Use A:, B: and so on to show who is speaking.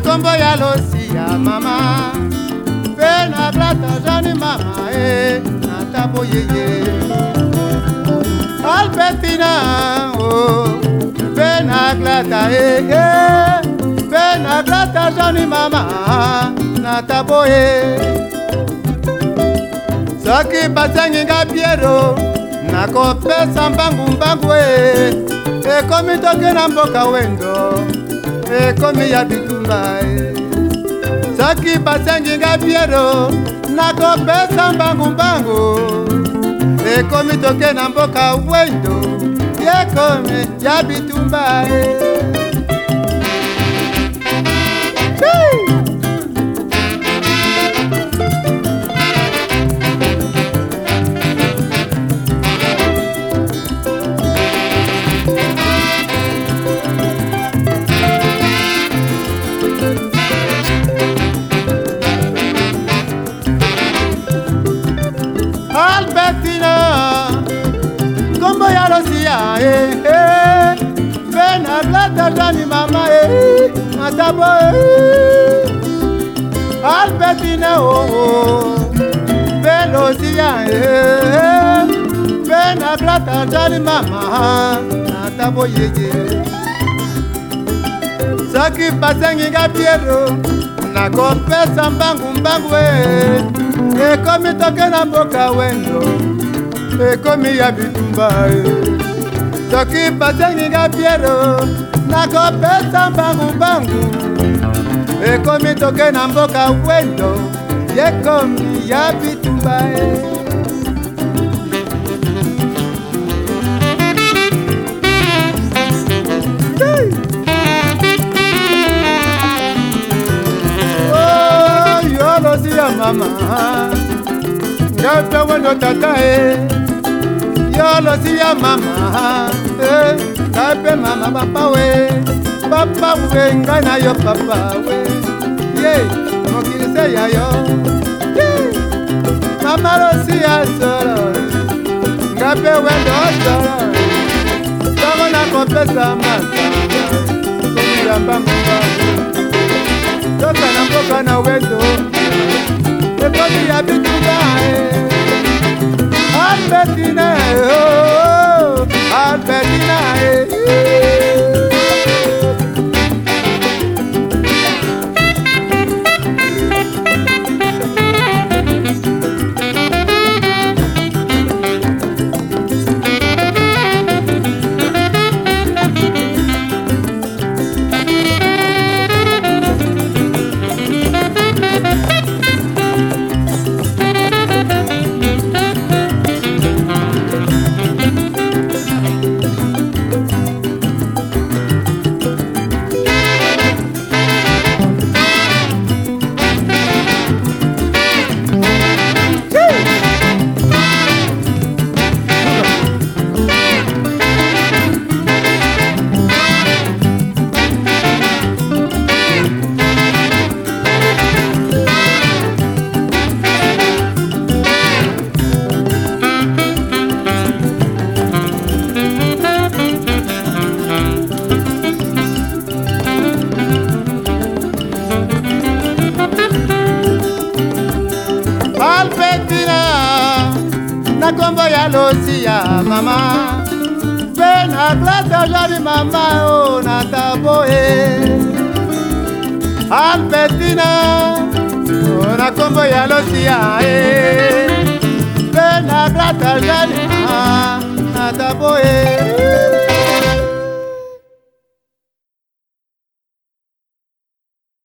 A: na kombo ya losia mama mpe na blata jani mama e na tabo yeye albertina o mpe na glata ee mpe na glata jani mama na tabo e soki batiangi nga biero nakopesa mbangumbangu e ekomi toke na mboka wendo ekomi ya bitumae sakimba sianginga piero nakopesa mbangumbangu ekomi toke na mboka wendo yekomi ya bitumae atatani mama e eh, atabo e eh. albetine oo belosiya e eh. benabla tatani mama atabo yeje soki basenginga piero nakopesa mbangu-mbangu e ekomi toke na mboka wendo ekomi ya bitumba e soki basenginga biero nakopesa mbangumbangu ekomi toke na mboka wendo yekomi ya bitumba e Oh, yo lo mama, ya wendo tata e eh. yolosi ya mama ngai eh, mpe mama papa we papa we ngai na yo papa we ye mokili se ya yo mama losi ya solo ngai mpe wendo solo ntango nakopesa masanga ya mbambamba toka na mboka na wendo ekoti ya bituba e eh, apeti na Yeah. palpetina na nkombo ya losia mama mpe na klase ojali mama o na taboye alpetina na nkombo ya losia e mpe na klase ojali mama na taboye